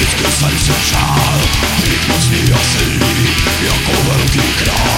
Nic krasavicom šal, lik moc mi jasný, jako velký král.